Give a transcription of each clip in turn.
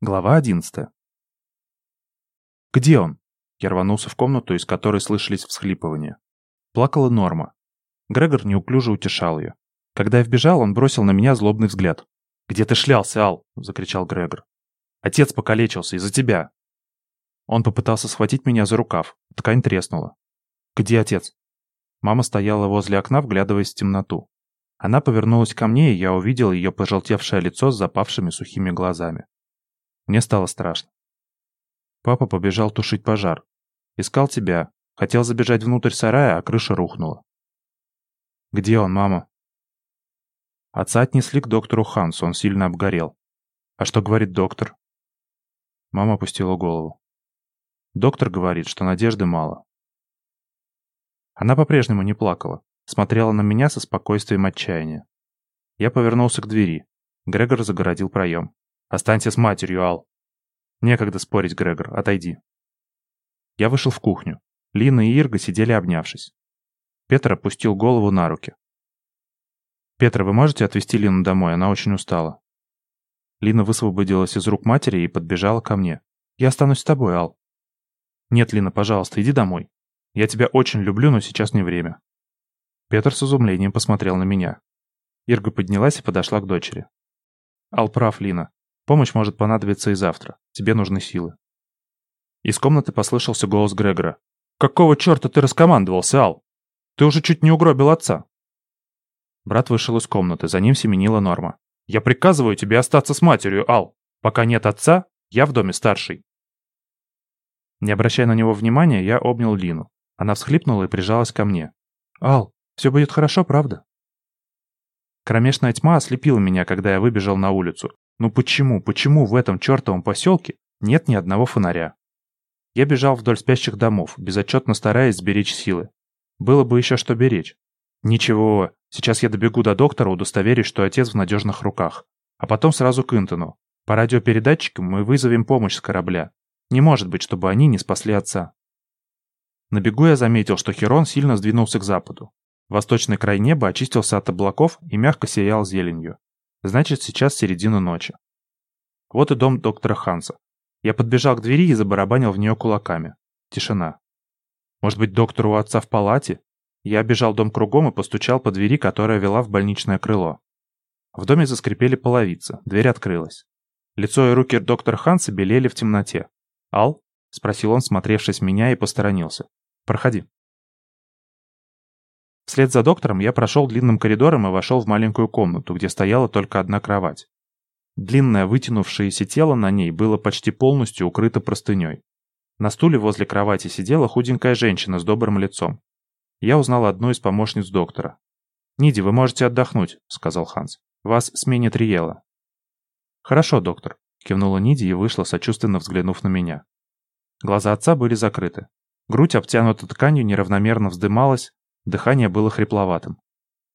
Глава 11. «Где он?» Я рванулся в комнату, из которой слышались всхлипывания. Плакала Норма. Грегор неуклюже утешал ее. Когда я вбежал, он бросил на меня злобный взгляд. «Где ты шлялся, Ал?» — закричал Грегор. «Отец покалечился из-за тебя!» Он попытался схватить меня за рукав. Ткань треснула. «Где отец?» Мама стояла возле окна, вглядываясь в темноту. Она повернулась ко мне, и я увидел ее пожелтевшее лицо с запавшими сухими глазами. Мне стало страшно. Папа побежал тушить пожар. Искал тебя. Хотел забежать внутрь сарая, а крыша рухнула. Где он, мама? Отца отнесли к доктору Хансу, он сильно обгорел. А что говорит доктор? Мама опустила голову. Доктор говорит, что надежды мало. Она по-прежнему не плакала, смотрела на меня со спокойствием отчаяния. Я повернулся к двери. Грегор загородил проем. Останься с матерью, Ал. Некогда спорить, Грегор, отойди. Я вышел в кухню. Лина и Ирга сидели обнявшись. Петр опустил голову на руки. «Петра, вы можете отвезти Лину домой? Она очень устала». Лина высвободилась из рук матери и подбежала ко мне. «Я останусь с тобой, Ал». «Нет, Лина, пожалуйста, иди домой. Я тебя очень люблю, но сейчас не время». Петр с изумлением посмотрел на меня. Ирга поднялась и подошла к дочери. «Ал прав, Лина. Помощь может понадобиться и завтра. Тебе нужны силы. Из комнаты послышался голос Грегора. «Какого черта ты раскомандовался, Ал? Ты уже чуть не угробил отца». Брат вышел из комнаты, за ним семенила Норма. «Я приказываю тебе остаться с матерью, Ал. Пока нет отца, я в доме старший». Не обращая на него внимания, я обнял Лину. Она всхлипнула и прижалась ко мне. «Ал, все будет хорошо, правда?» Кромешная тьма ослепила меня, когда я выбежал на улицу. Ну почему, почему в этом чертовом поселке нет ни одного фонаря? Я бежал вдоль спящих домов, безотчетно стараясь сберечь силы. Было бы еще что беречь. Ничего, сейчас я добегу до доктора, удостоверюсь, что отец в надежных руках. А потом сразу к Интону. По радиопередатчикам мы вызовем помощь с корабля. Не может быть, чтобы они не спасли отца. На бегу я заметил, что Херон сильно сдвинулся к западу. Восточный край неба очистился от облаков и мягко сиял зеленью. Значит, сейчас середина ночи. Вот и дом доктора Ханса. Я подбежал к двери и забарабанил в нее кулаками. Тишина. Может быть, доктор у отца в палате? Я обежал дом кругом и постучал по двери, которая вела в больничное крыло. В доме заскрипели половицы, дверь открылась. Лицо и руки доктора Ханса белели в темноте. «Ал?» — спросил он, смотревшись меня, и посторонился. «Проходи». Вслед за доктором я прошел длинным коридором и вошел в маленькую комнату, где стояла только одна кровать. Длинное вытянувшееся тело на ней было почти полностью укрыто простыней. На стуле возле кровати сидела худенькая женщина с добрым лицом. Я узнал одну из помощниц доктора. «Ниди, вы можете отдохнуть», — сказал Ханс. «Вас сменит Риела». «Хорошо, доктор», — кивнула Ниди и вышла, сочувственно взглянув на меня. Глаза отца были закрыты. Грудь, обтянута тканью, неравномерно вздымалась, Дыхание было хрипловатым.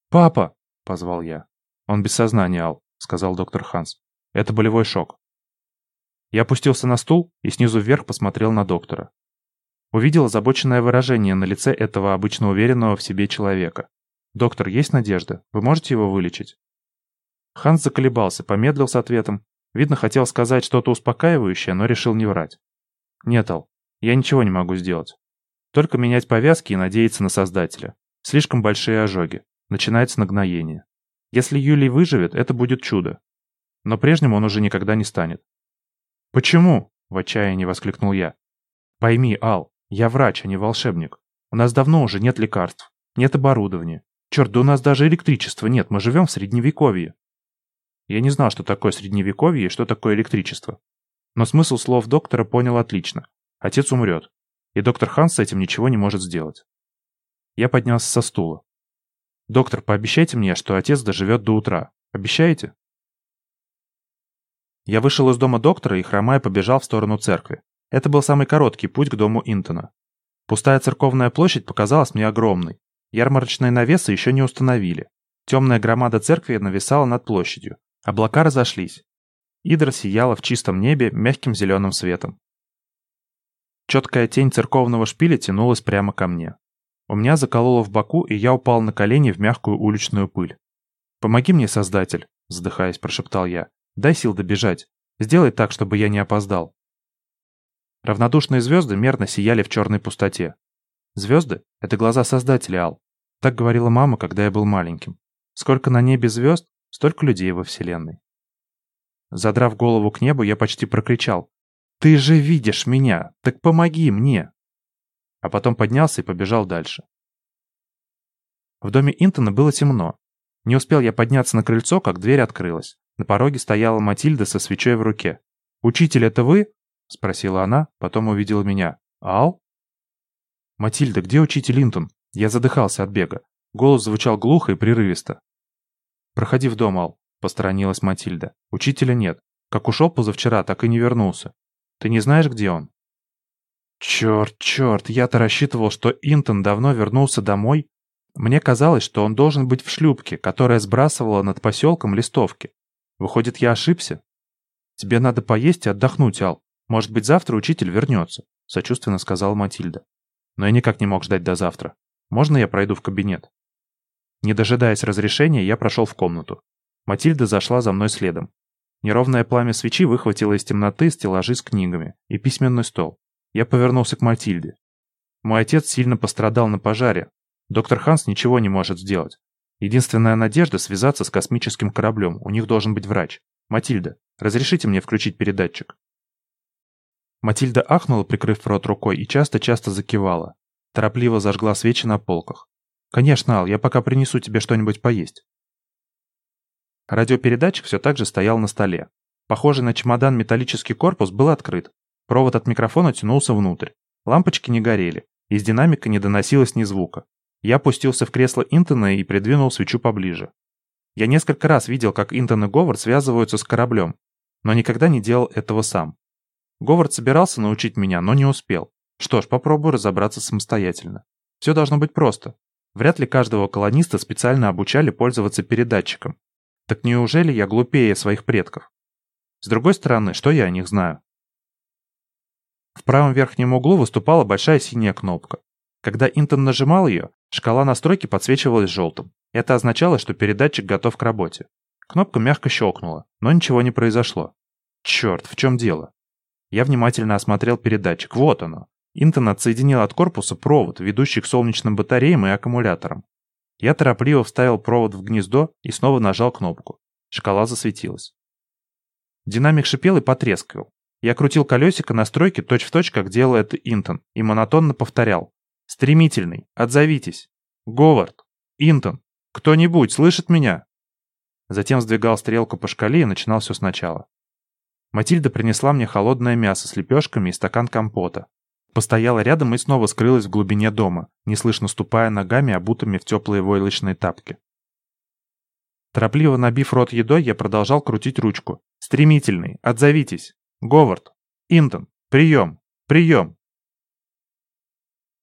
«Папа!» — позвал я. «Он без сознания, Ал», — сказал доктор Ханс. «Это болевой шок». Я опустился на стул и снизу вверх посмотрел на доктора. Увидел озабоченное выражение на лице этого обычно уверенного в себе человека. «Доктор, есть надежда? Вы можете его вылечить?» Ханс заколебался, помедлил с ответом. Видно, хотел сказать что-то успокаивающее, но решил не врать. «Нет, Ал, я ничего не могу сделать. Только менять повязки и надеяться на Создателя. Слишком большие ожоги. Начинается нагноение. Если Юлий выживет, это будет чудо. Но прежним он уже никогда не станет. «Почему?» – в отчаянии воскликнул я. «Пойми, Ал, я врач, а не волшебник. У нас давно уже нет лекарств, нет оборудования. Черт, да у нас даже электричества нет, мы живем в Средневековье». Я не знал, что такое Средневековье и что такое электричество. Но смысл слов доктора понял отлично. Отец умрет. И доктор Ханс с этим ничего не может сделать. Я поднялся со стула. «Доктор, пообещайте мне, что отец доживет до утра. Обещаете?» Я вышел из дома доктора и, хромая, побежал в сторону церкви. Это был самый короткий путь к дому Интона. Пустая церковная площадь показалась мне огромной. Ярмарочные навесы еще не установили. Темная громада церкви нависала над площадью. Облака разошлись. Идра сияла в чистом небе мягким зеленым светом. Четкая тень церковного шпиля тянулась прямо ко мне. У меня закололо в боку, и я упал на колени в мягкую уличную пыль. «Помоги мне, Создатель!» – задыхаясь, прошептал я. «Дай сил добежать. Сделай так, чтобы я не опоздал». Равнодушные звезды мерно сияли в черной пустоте. Звезды — это глаза Создателя, Ал. Так говорила мама, когда я был маленьким. Сколько на небе звезд, столько людей во Вселенной. Задрав голову к небу, я почти прокричал. «Ты же видишь меня! Так помоги мне!» А потом поднялся и побежал дальше. В доме Интона было темно. Не успел я подняться на крыльцо, как дверь открылась. На пороге стояла Матильда со свечой в руке. «Учитель, это вы?» — спросила она, потом увидела меня. «Ал?» «Матильда, где учитель Интон?» Я задыхался от бега. Голос звучал глухо и прерывисто. «Проходи в дом, Ал», — посторонилась Матильда. «Учителя нет. Как ушел позавчера, так и не вернулся. Ты не знаешь, где он?» «Черт, черт, я-то рассчитывал, что Интон давно вернулся домой. Мне казалось, что он должен быть в шлюпке, которая сбрасывала над поселком листовки. Выходит, я ошибся? Тебе надо поесть и отдохнуть, Ал. Может быть, завтра учитель вернется», — сочувственно сказала Матильда. Но я никак не мог ждать до завтра. Можно я пройду в кабинет? Не дожидаясь разрешения, я прошел в комнату. Матильда зашла за мной следом. Неровное пламя свечи выхватило из темноты стеллажи с книгами и письменный стол. Я повернулся к Матильде. Мой отец сильно пострадал на пожаре. Доктор Ханс ничего не может сделать. Единственная надежда — связаться с космическим кораблем. У них должен быть врач. Матильда, разрешите мне включить передатчик?» Матильда ахнула, прикрыв рот рукой, и часто-часто закивала. Торопливо зажгла свечи на полках. «Конечно, Ал, я пока принесу тебе что-нибудь поесть». Радиопередатчик все так же стоял на столе. Похожий на чемодан металлический корпус был открыт. Провод от микрофона тянулся внутрь. Лампочки не горели. Из динамика не доносилось ни звука. Я опустился в кресло Интона и придвинул свечу поближе. Я несколько раз видел, как Интон и Говард связываются с кораблем, но никогда не делал этого сам. Говард собирался научить меня, но не успел. Что ж, попробую разобраться самостоятельно. Все должно быть просто. Вряд ли каждого колониста специально обучали пользоваться передатчиком. Так неужели я глупее своих предков? С другой стороны, что я о них знаю? В правом верхнем углу выступала большая синяя кнопка. Когда Интон нажимал ее, шкала настройки подсвечивалась желтым. Это означало, что передатчик готов к работе. Кнопка мягко щелкнула, но ничего не произошло. Черт, в чем дело? Я внимательно осмотрел передатчик. Вот оно. Интон отсоединил от корпуса провод, ведущий к солнечным батареям и аккумуляторам. Я торопливо вставил провод в гнездо и снова нажал кнопку. Шкала засветилась. Динамик шипел и потрескивал. Я крутил колесико настройки точь-в-точь, как делал это Интон, и монотонно повторял. «Стремительный, отзовитесь! Говард! Интон! Кто-нибудь слышит меня?» Затем сдвигал стрелку по шкале и начинал все сначала. Матильда принесла мне холодное мясо с лепешками и стакан компота. Постояла рядом и снова скрылась в глубине дома, неслышно ступая ногами, обутыми в теплые войлочные тапки. Торопливо набив рот едой, я продолжал крутить ручку. «Стремительный! Отзовитесь! Говард! Интон! Прием! Прием!»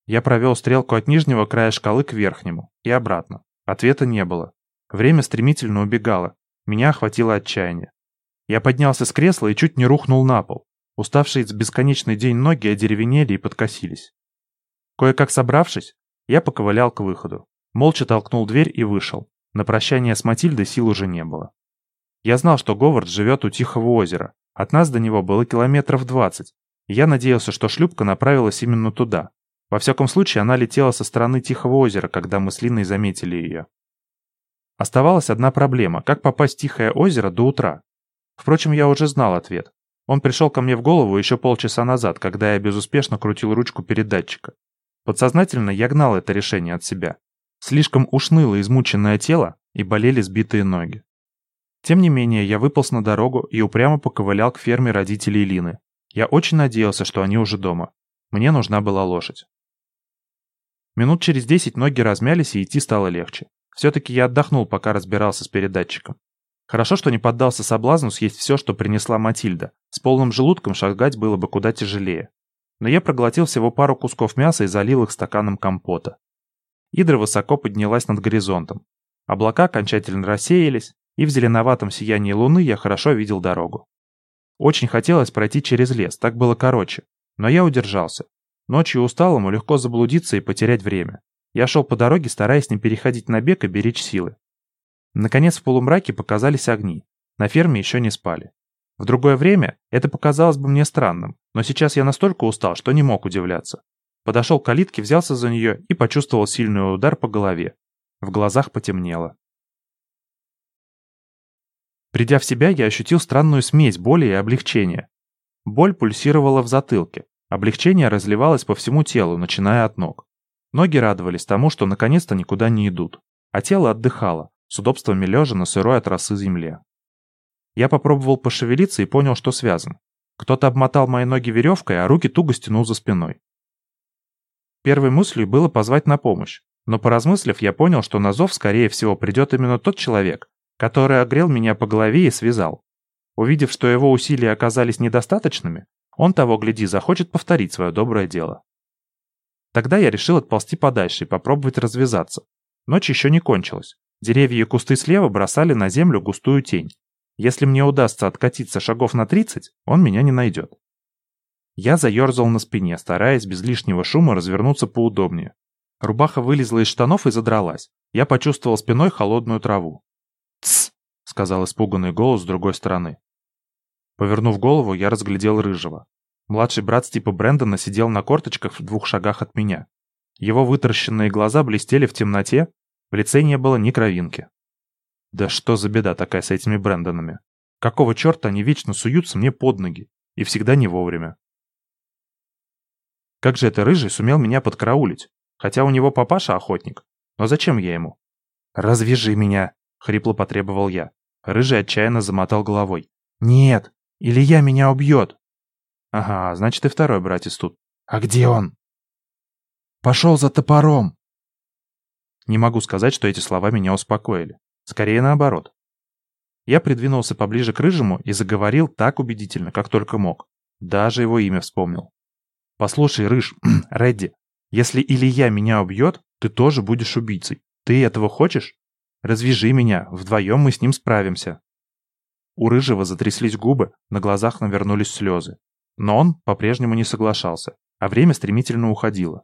Я провел стрелку от нижнего края шкалы к верхнему и обратно. Ответа не было. Время стремительно убегало. Меня охватило отчаяние. Я поднялся с кресла и чуть не рухнул на пол. Уставшие с бесконечный день ноги одеревенели и подкосились. Кое-как собравшись, я поковылял к выходу. Молча толкнул дверь и вышел. На прощание с Матильдой сил уже не было. Я знал, что Говард живет у Тихого озера. От нас до него было километров двадцать. Я надеялся, что шлюпка направилась именно туда. Во всяком случае, она летела со стороны Тихого озера, когда мы с Линой заметили ее. Оставалась одна проблема – как попасть в Тихое озеро до утра. Впрочем, я уже знал ответ. Он пришел ко мне в голову еще полчаса назад, когда я безуспешно крутил ручку передатчика. Подсознательно я гнал это решение от себя. Слишком уж ныло измученное тело и болели сбитые ноги. Тем не менее, я выполз на дорогу и упрямо поковылял к ферме родителей Лины. Я очень надеялся, что они уже дома. Мне нужна была лошадь. Минут через десять ноги размялись и идти стало легче. Все-таки я отдохнул, пока разбирался с передатчиком. Хорошо, что не поддался соблазну съесть все, что принесла Матильда. С полным желудком шагать было бы куда тяжелее. Но я проглотил всего пару кусков мяса и залил их стаканом компота. Идра высоко поднялась над горизонтом. Облака окончательно рассеялись, и в зеленоватом сиянии луны я хорошо видел дорогу. Очень хотелось пройти через лес, так было короче. Но я удержался. Ночью усталому легко заблудиться и потерять время. Я шел по дороге, стараясь не переходить на бег и беречь силы. Наконец в полумраке показались огни. На ферме еще не спали. В другое время это показалось бы мне странным, но сейчас я настолько устал, что не мог удивляться. Подошел к калитке, взялся за нее и почувствовал сильный удар по голове. В глазах потемнело. Придя в себя, я ощутил странную смесь боли и облегчения. Боль пульсировала в затылке, облегчение разливалось по всему телу, начиная от ног. Ноги радовались тому, что наконец-то никуда не идут, а тело отдыхало, с удобствами лежа на сырой от росы земле. Я попробовал пошевелиться и понял, что связан. Кто-то обмотал мои ноги веревкой, а руки туго стянул за спиной. Первой мыслью было позвать на помощь, но поразмыслив, я понял, что на зов, скорее всего, придет именно тот человек, который огрел меня по голове и связал. Увидев, что его усилия оказались недостаточными, он того, гляди, захочет повторить свое доброе дело. Тогда я решил отползти подальше и попробовать развязаться. Ночь еще не кончилась. Деревья и кусты слева бросали на землю густую тень. Если мне удастся откатиться шагов на 30, он меня не найдет. Я заерзал на спине, стараясь без лишнего шума развернуться поудобнее. Рубаха вылезла из штанов и задралась. Я почувствовал спиной холодную траву. «Тсс!» — сказал испуганный голос с другой стороны. Повернув голову, я разглядел Рыжего. Младший брат Стипа Брэндона сидел на корточках в двух шагах от меня. Его вытаращенные глаза блестели в темноте, в лице не было ни кровинки. Да что за беда такая с этими Брэндонами? Какого черта они вечно суются мне под ноги? И всегда не вовремя. Как же это Рыжий сумел меня подкараулить? Хотя у него папаша охотник. Но зачем я ему? «Развяжи меня!» — хрипло потребовал я. Рыжий отчаянно замотал головой. «Нет! Илья меня убьет!» «Ага, значит и второй братец тут. А где он?» «Пошел за топором!» Не могу сказать, что эти слова меня успокоили. Скорее наоборот. Я придвинулся поближе к Рыжему и заговорил так убедительно, как только мог. Даже его имя вспомнил. «Послушай, Рыж, Редди, если Илья меня убьет, ты тоже будешь убийцей. Ты этого хочешь? Развяжи меня, вдвоем мы с ним справимся». У Рыжего затряслись губы, на глазах навернулись слезы. Но он по-прежнему не соглашался, а время стремительно уходило.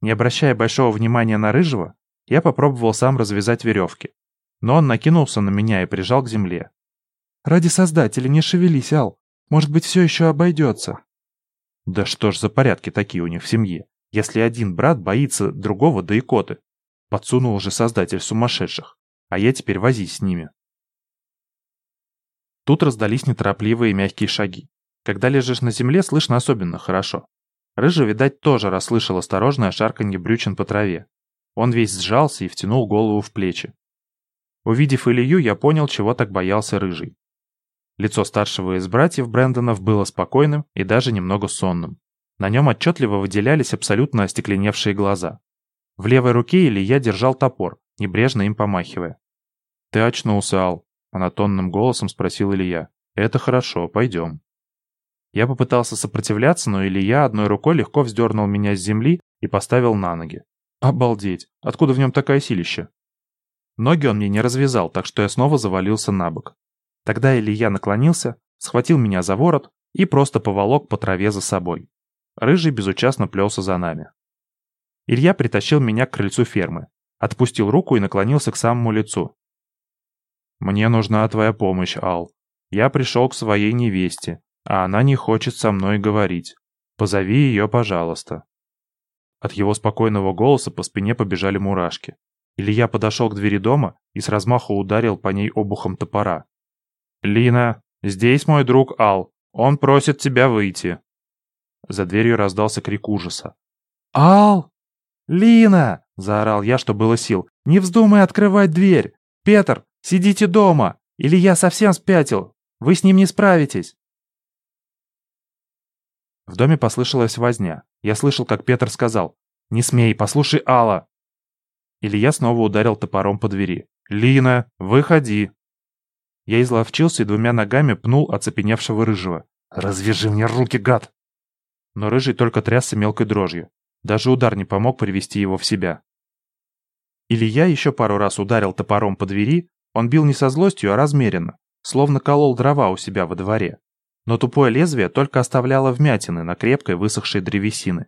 Не обращая большого внимания на Рыжего, я попробовал сам развязать веревки. Но он накинулся на меня и прижал к земле. «Ради Создателя не шевелись, Ал. Может быть, все еще обойдется». Да что ж за порядки такие у них в семье? если один брат боится другого да икоты. Подсунул же создатель сумасшедших, а я теперь возись с ними. Тут раздались неторопливые мягкие шаги. Когда лежишь на земле, слышно особенно хорошо. Рыжий, видать, тоже расслышал осторожное шарканье брючин по траве. Он весь сжался и втянул голову в плечи. Увидев Илью, я понял, чего так боялся Рыжий. Лицо старшего из братьев Брэндонов было спокойным и даже немного сонным. На нем отчетливо выделялись абсолютно остекленевшие глаза. В левой руке Илья держал топор, небрежно им помахивая. «Ты очнулся, Ал», — монотонным голосом спросил Илья. «Это хорошо, пойдем». Я попытался сопротивляться, но Илья одной рукой легко вздернул меня с земли и поставил на ноги. Обалдеть, откуда в нем такая силища? Ноги он мне не развязал, так что я снова завалился на бок. Тогда Илья наклонился, схватил меня за ворот и просто поволок по траве за собой. Рыжий безучастно плелся за нами. Илья притащил меня к крыльцу фермы, отпустил руку и наклонился к самому лицу. «Мне нужна твоя помощь, Ал. Я пришел к своей невесте, а она не хочет со мной говорить. Позови ее, пожалуйста». От его спокойного голоса по спине побежали мурашки. Илья подошел к двери дома и с размаху ударил по ней обухом топора. «Лина, здесь мой друг Ал. Он просит тебя выйти». За дверью раздался крик ужаса. «Ал! Лина!» — заорал я, что было сил. «Не вздумай открывать дверь! Петр, сидите дома! Или я совсем спятил! Вы с ним не справитесь!» В доме послышалась возня. Я слышал, как Петр сказал «Не смей, послушай Алла!» Илья снова ударил топором по двери. «Лина, выходи!» Я изловчился и двумя ногами пнул оцепеневшего рыжего. «Развяжи мне руки, гад!» но Рыжий только трясся мелкой дрожью. Даже удар не помог привести его в себя. Илья еще пару раз ударил топором по двери, он бил не со злостью, а размеренно, словно колол дрова у себя во дворе. Но тупое лезвие только оставляло вмятины на крепкой высохшей древесины.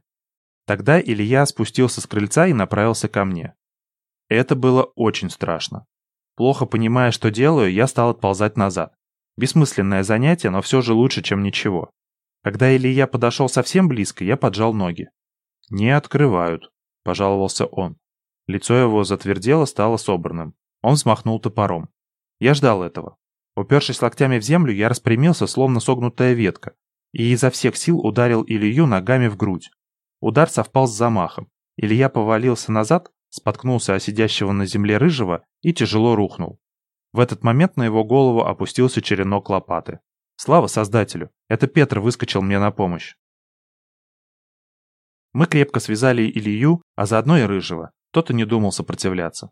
Тогда Илья спустился с крыльца и направился ко мне. Это было очень страшно. Плохо понимая, что делаю, я стал отползать назад. Бессмысленное занятие, но все же лучше, чем ничего. Когда Илья подошел совсем близко, я поджал ноги. «Не открывают», — пожаловался он. Лицо его затвердело, стало собранным. Он взмахнул топором. Я ждал этого. Упершись локтями в землю, я распрямился, словно согнутая ветка, и изо всех сил ударил Илью ногами в грудь. Удар совпал с замахом. Илья повалился назад, споткнулся о сидящего на земле рыжего и тяжело рухнул. В этот момент на его голову опустился черенок лопаты. Слава создателю, это Петр выскочил мне на помощь. Мы крепко связали Илью, а заодно и рыжего. Тот и не думал сопротивляться.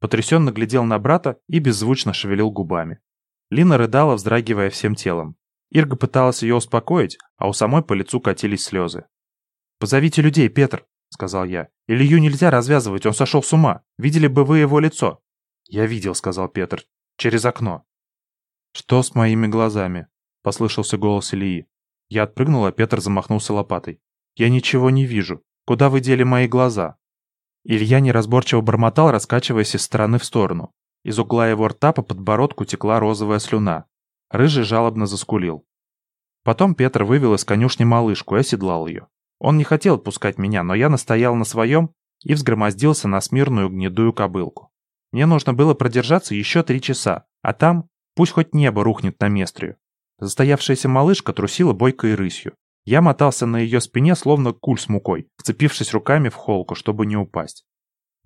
Потрясенно глядел на брата и беззвучно шевелил губами. Лина рыдала, вздрагивая всем телом. Ирга пыталась ее успокоить, а у самой по лицу катились слезы. «Позовите людей, Петр», — сказал я. «Илью нельзя развязывать, он сошел с ума. Видели бы вы его лицо». «Я видел», — сказал Петр. «Через окно». «Что с моими глазами?» — послышался голос Ильи. Я отпрыгнул, а Петр замахнулся лопатой. «Я ничего не вижу. Куда вы дели мои глаза?» Илья неразборчиво бормотал, раскачиваясь из стороны в сторону. Из угла его рта по подбородку текла розовая слюна. Рыжий жалобно заскулил. Потом Петр вывел из конюшни малышку и оседлал ее. Он не хотел отпускать меня, но я настоял на своем и взгромоздился на смирную гнедую кобылку. Мне нужно было продержаться еще три часа, а там пусть хоть небо рухнет на местрию. Застоявшаяся малышка трусила бойкой рысью. Я мотался на ее спине, словно куль с мукой, вцепившись руками в холку, чтобы не упасть.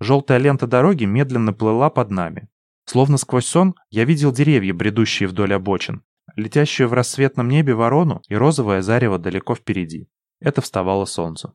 Желтая лента дороги медленно плыла под нами. Словно сквозь сон я видел деревья, бредущие вдоль обочин, летящую в рассветном небе ворону и розовое зарево далеко впереди. Это вставало солнце.